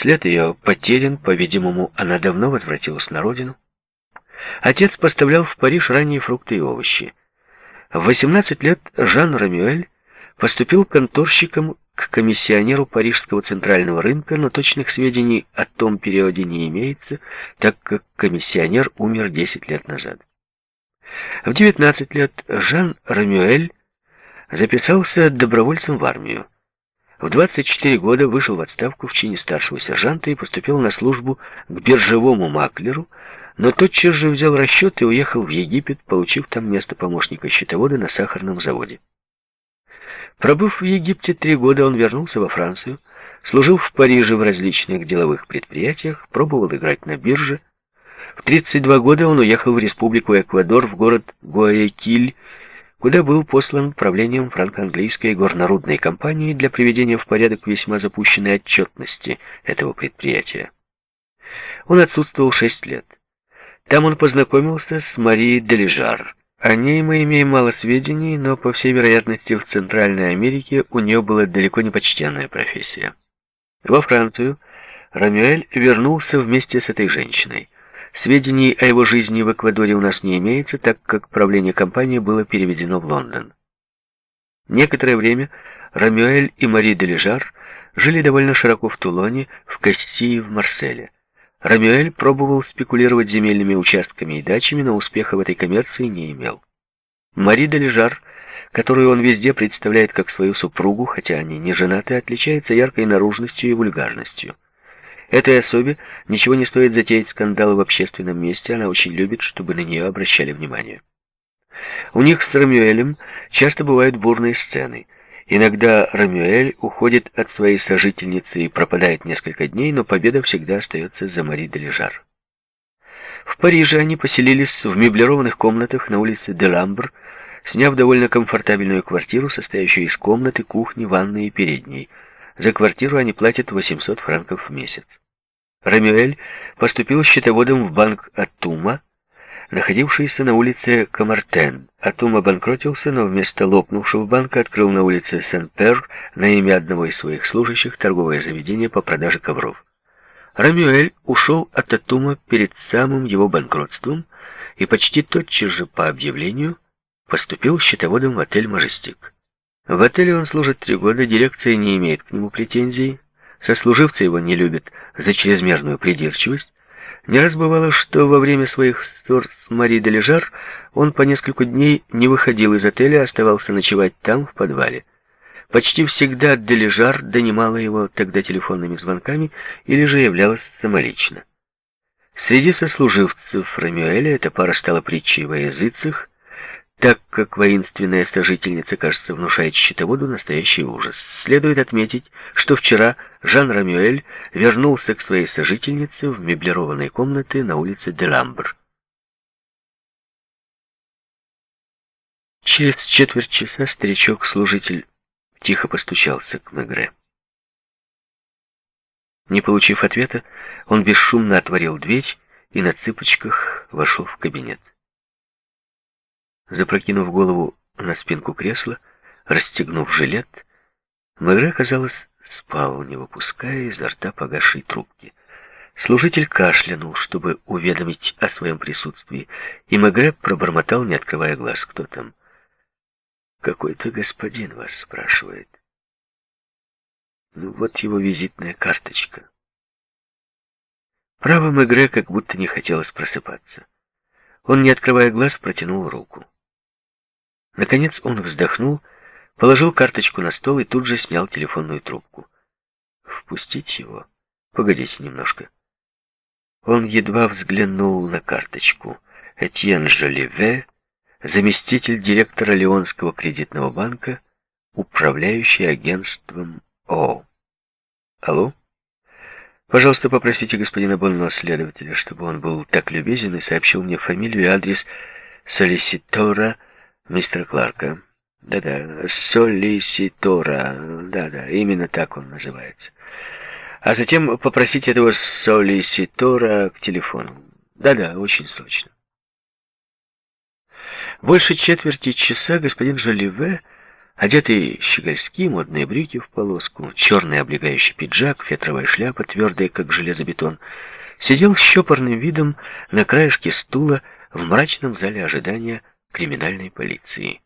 След ее потерян, по-видимому, она давно возвратилась на родину. Отец поставлял в Париж ранние фрукты и овощи. В 18 лет Жан Рамюэль поступил конторщиком к комиссионеру Парижского центрального рынка, но точных сведений о том периоде не имеется, так как комиссионер умер 10 лет назад. В 19 лет Жан Рамюэль записался добровольцем в армию. В 24 года вышел в отставку в чине старшего сержанта и поступил на службу к биржевому маклеру, но тотчас же взял расчет и уехал в Египет, получив там место помощника счетовода на сахарном заводе. Пробыв в Египте три года, он вернулся во Францию, служил в Париже в различных деловых предприятиях, пробовал играть на бирже. В 32 года он уехал в республику Эквадор, в город Гуаякиль, куда был послан правлением франко-английской горнорудной компании для приведения в порядок весьма запущенной отчетности этого предприятия. Он отсутствовал шесть лет. Там он познакомился с Марией Делижар. О ней мы имеем мало сведений, но, по всей вероятности, в Центральной Америке у нее была далеко не почтенная профессия. Во Францию Рамюэль вернулся вместе с этой женщиной. Сведений о его жизни в Эквадоре у нас не имеется, так как правление компании было переведено в Лондон. Некоторое время Рамюэль и Мари Делижар жили довольно широко в Тулоне, в Кастии и в Марселе. Рамюэль пробовал спекулировать земельными участками и дачами, но успеха в этой коммерции не имел. Мари Дележар, которую он везде представляет как свою супругу, хотя они не женаты, отличается яркой наружностью и вульгарностью. Этой особе ничего не стоит затеять скандалы в общественном месте, она очень любит, чтобы на нее обращали внимание. У них с Рамюэлем часто бывают бурные сцены — Иногда Рамюэль уходит от своей сожительницы и пропадает несколько дней, но победа всегда остается за Мари де Лежар. В Париже они поселились в меблированных комнатах на улице де Ламбр, сняв довольно комфортабельную квартиру, состоящую из комнаты, кухни, ванной и передней. За квартиру они платят 800 франков в месяц. Рамюэль поступил счетоводом в банк Атума, находившийся на улице Камартен. Атум обанкротился, но вместо лопнувшего банка открыл на улице Сен-Пер на имя одного из своих служащих торговое заведение по продаже ковров. Рамюэль ушел от Атума перед самым его банкротством и почти тотчас же по объявлению поступил счетоводом в отель «Мажестик». В отеле он служит три года, дирекция не имеет к нему претензий, сослуживцы его не любят за чрезмерную придирчивость, не раз бывало, что во время своих ссор с Мари Дележар он по несколько дней не выходил из отеля, а оставался ночевать там, в подвале. Почти всегда Дележар донимала его тогда телефонными звонками или же являлась самолично. Среди сослуживцев Рамюэля эта пара стала притчей во языцах, так как воинственная сожительница, кажется, внушает счетоводу настоящий ужас. Следует отметить, что вчера Жан Рамюэль вернулся к своей сожительнице в меблированной комнате на улице Деламбр. Через четверть часа старичок-служитель тихо постучался к Мегре. Не получив ответа, он бесшумно отворил дверь и на цыпочках вошел в кабинет. Запрокинув голову на спинку кресла, расстегнув жилет, Мегре, казалось, спал, не выпуская изо рта погасшей трубки. Служитель кашлянул, чтобы уведомить о своем присутствии, и Мегре пробормотал, не открывая глаз. «Кто там?» «Какой-то господин вас спрашивает». «Ну, вот его визитная карточка». Право Мегре как будто не хотелось просыпаться. Он, не открывая глаз, протянул руку. Наконец он вздохнул, положил карточку на стол и тут же снял телефонную трубку. Впустить его? Погодите немножко. Он едва взглянул на карточку. Этьен Жолеве, заместитель директора Леонского кредитного банка, управляющий агентством О. Алло? Пожалуйста, попросите господина Бонно, следователя, чтобы он был так любезен и сообщил мне фамилию и адрес солиситора мистера Кларка. Да-да, солиситора. Да-да, именно так он называется. А затем попросить этого солиситора к телефону. Да-да, очень срочно. Больше четверти часа господин Жоливе Одетый щегольски, модные брюки в полоску, черный облегающий пиджак, фетровая шляпа, твердая, как железобетон, сидел с щепорным видом на краешке стула в мрачном зале ожидания криминальной полиции.